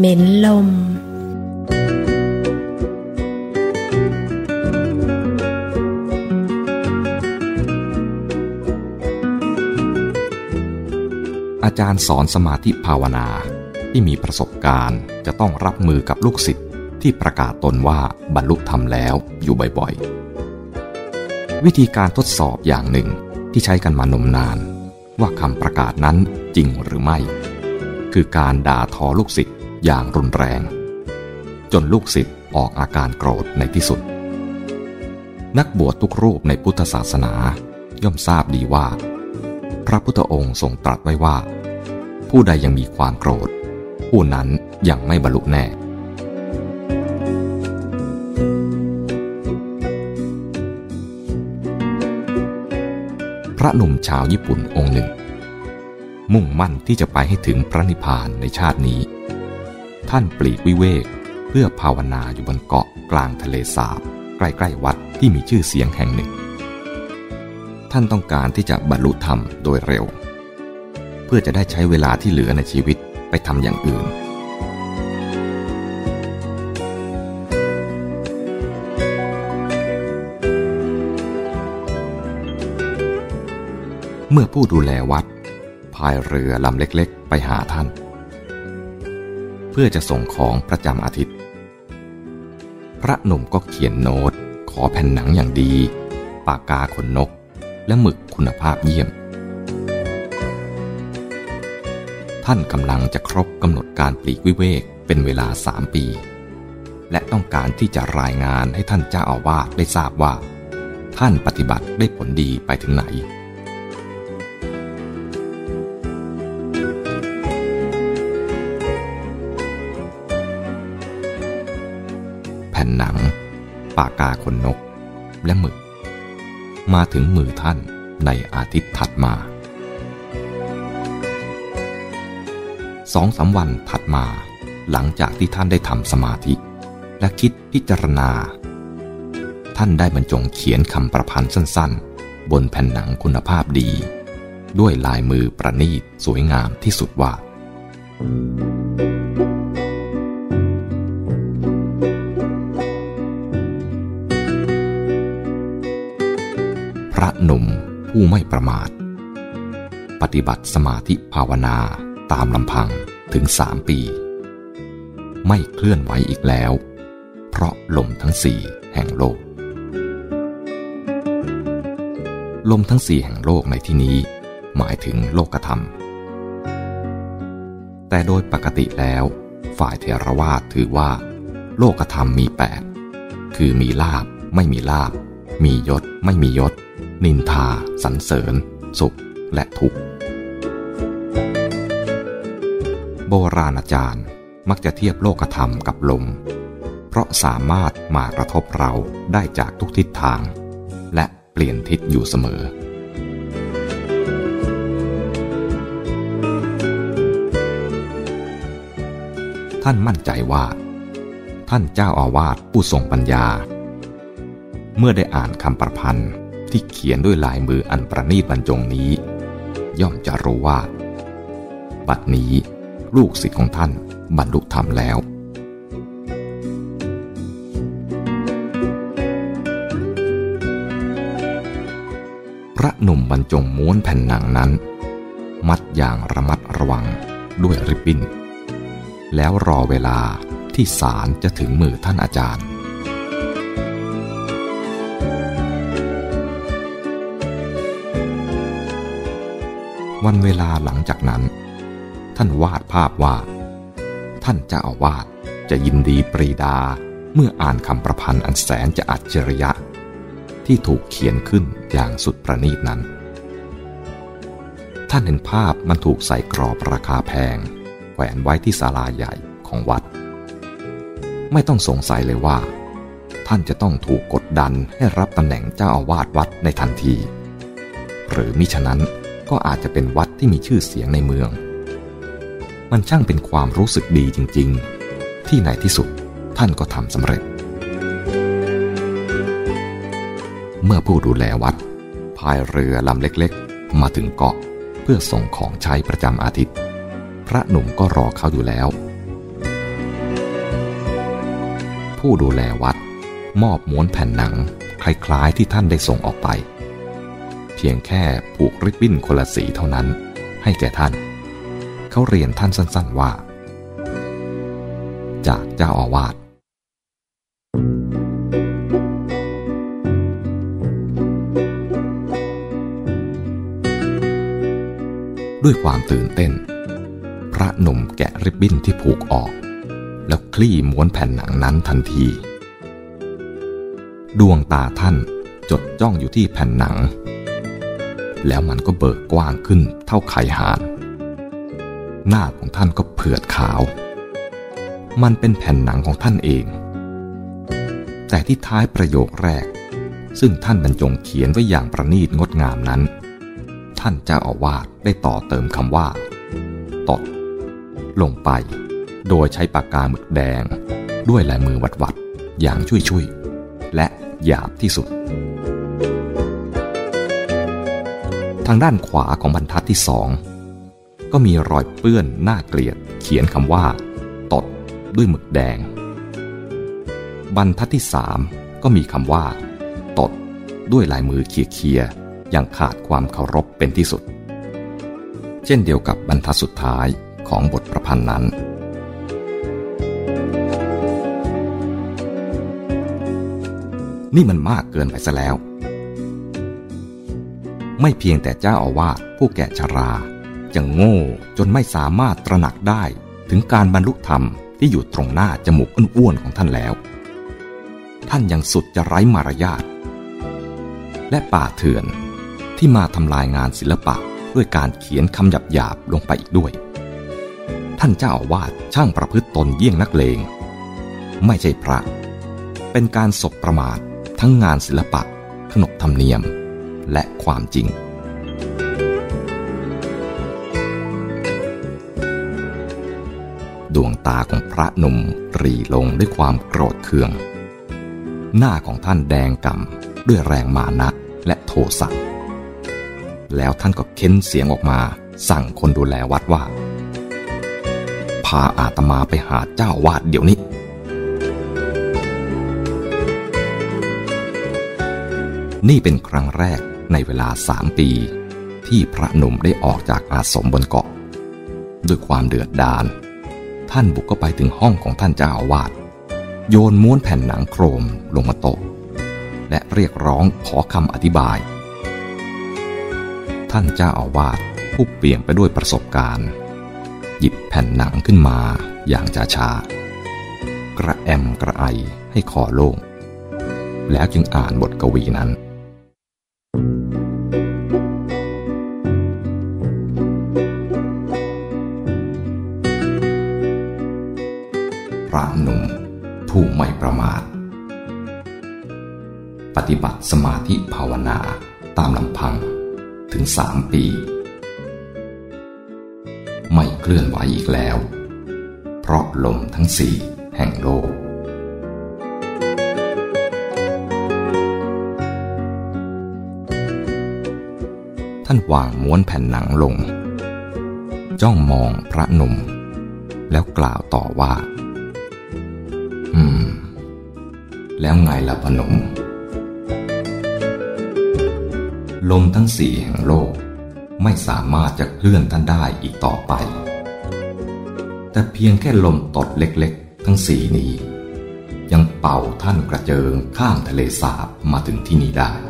เหม็นลม อาจารย์สอนสมาธิภาวนาที่มีประสบการณ์จะต้องรับมือกับลูกศิษย์ที่ประกาศตนว่าบรรลุธรรมแล้วอยู่บ่อยๆ วิธีการทดสอบอย่างหนึ่งที่ใช้กันมานมนาน ว่าคำประกาศนั้นจริงหรือไม่ คือการด่าทอลูกศิษย์ อย่างรุนแรง จนลูกศิษย์ออกอาการโกรธในที่สุด นักบวชทุกรูปในพุทธศาสนาย่อมทราบดีว่า พระพุทธองค์ทรงตรัสไว้ว่า ผู้ใดยังมีความโกรธ ผู้นั้นยังไม่บรรลุแน่ พระหนุ่มชาวญี่ปุ่นองค์หนึ่งมุ่งมั่นที่จะไปให้ถึงพระนิพพานในชาตินี้ ท่านปลีกวิเวก เพื่อภาวนาอยู่บนเกาะกลางทะเลสาบ ใกล้ๆวัดที่มีชื่อเสียงแห่งหนึ่ง ท่านต้องการที่จะบรรลุธรรมโดยเร็ว เพื่อจะได้ใช้เวลาที่เหลือในชีวิตไปทำอย่างอื่นเมื่อผู้ดูแลวัดพายเรือลำเล็กๆ ไปหาท่าน เพื่อจะส่งของประจำอาทิตย์ พระหนุ่มก็เขียนโน้ต ขอแผ่นหนังอย่างดี ปากกาขนนก และหมึกคุณภาพเยี่ยม ท่านกำลังจะครบกำหนดการปลีกวิเวกเป็นเวลาสามปี และต้องการที่จะรายงานให้ท่านเจ้าอาวาสได้ทราบว่า ท่านปฏิบัติได้ผลดีไปถึงไหน ผ่นหนัง ปากกาขนนก และหมึก มาถึงมือท่านในอาทิตย์ถัดมาสองสาวันถัดมา หลังจากที่ท่านได้ทำสมาธิ และคิดพิจารณา ท่านได้บรรจงเขียนคำประพันธ์สั้นๆ บนแผ่นหนังคุณภาพดี ด้วยลายมือประณีตสวยงามที่สุดว่าพ ระหนุ่มผู้ไม่ประมาท ปฏิบัติสมาธิภาวนาตามลำพังถึงสามปี ไม่เคลื่อนไหวอีกแล้ว เพราะลมทั้งสี่แห่งโลก ลมทั้งสี่แห่งโลกในที่นี้ หมายถึงโลกธรรม แต่โดยปกติแล้ว ฝ่ายเทรวาสถือว่า โลกธรรมมีแปดคือมีลาบไม่มีลาบ มียศไม่มียศ นินทา สรรเสริญ สุขและทุกข์ โบราณอาจารย์มักจะเทียบโลกธรรมกับลม เพราะสามารถมากระทบเราได้จากทุกทิศทาง และเปลี่ยนทิศอยู่เสมอ ท่านมั่นใจว่า ท่านเจ้าอาวาสผู้ทรงปัญญา เมื่อได้อ่านคำประพันธ์ ที่เขียนด้วยลายมืออันประณีตบรรจงนี้ ย่อมจะรู้ว่า บัดนี้ลูกศิษย์ของท่านบรรลุธรรมแล้ว พระหนุ่มบรรจงม้วนแผ่นหนังนั้น มัดอย่างระมัดระวังด้วยริบบิ้น แล้วรอเวลาที่สารจะถึงมือท่านอาจารย์ วันเวลาหลังจากนั้น ท่านวาดภาพว่า ท่านเจ้าอาวาสจะยินดีปรีดาเมื่ออ่านคำประพันธ์อันแสนจะอัจฉริยะ ที่ถูกเขียนขึ้นอย่างสุดประณีตนั้น ท่านเห็นภาพมันถูกใส่กรอบราคาแพง แขวนไว้ที่ศาลาใหญ่ของวัด ไม่ต้องสงสัยเลยว่า ท่านจะต้องถูกกดดันให้รับตำแหน่งเจ้าอาวาสวัดในทันที หรือมิฉะนั้น ก็อาจจะเป็นวัดที่มีชื่อเสียงในเมือง มันช่างเป็นความรู้สึกดีจริง ๆ ที่ในที่สุดท่านก็ทำสำเร็จ เมื่อผู้ดูแลวัดพายเรือลำเล็กๆ มาถึงเกาะเพื่อส่งของใช้ประจำอาทิตย์ พระหนุ่มก็รอเขาอยู่แล้ว ผู้ดูแลวัดมอบม้วนแผ่นหนังคล้ายๆที่ท่านได้ส่งออกไป เพียงแค่ผูกริบบิ้นคนละสีเท่านั้น ให้แก่ท่าน เขาเรียนท่านสั้น ๆว่า จากเจ้าอาวาสด้วยความตื่นเต้น พระหนุ่มแกะริบบิ้นที่ผูกออก แล้วคลี่ม้วนแผ่นหนังนั้นทันที ดวงตาท่านจดจ้องอยู่ที่แผ่นหนัง แล้วมันก็เบิกกว้างขึ้นเท่าไข่ห่าน หน้าของท่านก็เผือดขาว มันเป็นแผ่นหนังของท่านเอง แต่ที่ท้ายประโยคแรก ซึ่งท่านบรรจงเขียนไว้อย่างประณีตงดงามนั้น ท่านเจ้าอาวาสได้ต่อเติมคำว่า ตด ลงไป โดยใช้ปากกาหมึกแดง ด้วยลายมือวัดวัดอย่างช่วยช่วยและหยาบที่สุด ทางด้านขวาของบรรทัดที่สองก็มีรอยเปื้อนหน้าเกลียด เขียนคำว่า ตดด้วยหมึกแดง บรรทัดที่สามก็มีคำว่า ตดด้วยลายมือเคียร์อย่างขาดความเคารพเป็นที่สุด เช่นเดียวกับบรรทัดสุดท้ายของบทประพันธ์นั้นนี่มันมากเกินไปซะแล้ว ไม่เพียงแต่เจ้าอาวาสผู้แก่ชราจะโง่จนไม่สามารถตระหนักได้ถึงการบรรลุธรรมที่อยู่ตรงหน้าจมูกอ้วนๆของท่านแล้ว ท่านยังสุดจะไร้มารยาทและป่าเถื่อนที่มาทำลายงานศิลปะด้วยการเขียนคำหยาบหยาบลงไปอีกด้วย ท่านเจ้าอาวาสช่างประพฤติตนเยี่ยงนักเลง ไม่ใช่พระ เป็นการศบประมาททั้งงานศิลปะ ขนบธรรมเนียม และความจริง ดวงตาของพระหนุ่มรีลงด้วยความโกรธเคือง หน้าของท่านแดงก่ำด้วยแรงมานะและโทสะแล้วท่านก็เค้นเสียงออกมาสั่งคนดูแลวัดว่า พาอาตมาไปหาเจ้าวาดเดี๋ยวนี้ นี่เป็นครั้งแรก ในเวลาสามปี ที่พระหนุ่มได้ออกจากอาสมบนเกาะ ด้วยความเดือดดาล ท่านบุกเข้าไปถึงห้องของท่านเจ้าอาวาสโยนม้วนแผ่นหนังโครมลงมาโต๊ะและเรียกร้องขอคำอธิบาย ท่านเจ้าอาวาสผู้เปลี่ยนไปด้วยประสบการณ์ หยิบแผ่นหนังขึ้นมาอย่างช้าช้ากระแอมกระไอให้คอโล่งแล้วจึงอ่านบทกวีนั้น ผู้ไม่ประมาท ปฏิบัติสมาธิภาวนาตามลำพังถึงสามปี ไม่เคลื่อนไหวอีกแล้ว เพราะลมทั้งสี่แห่งโลก ท่านวางม้วนแผ่นหนังลง จ้องมองพระนุ่มแล้วกล่าวต่อว่า แล้วไงล่ะพนม ลมทั้งสี่แห่งโลกไม่สามารถจะเคลื่อนท่านได้อีกต่อไป แต่เพียงแค่ลมตดเล็กๆ ทั้งสี่นี้ ยังเป่าท่านกระเจิงข้ามทะเลสาบมาถึงที่นี่ได้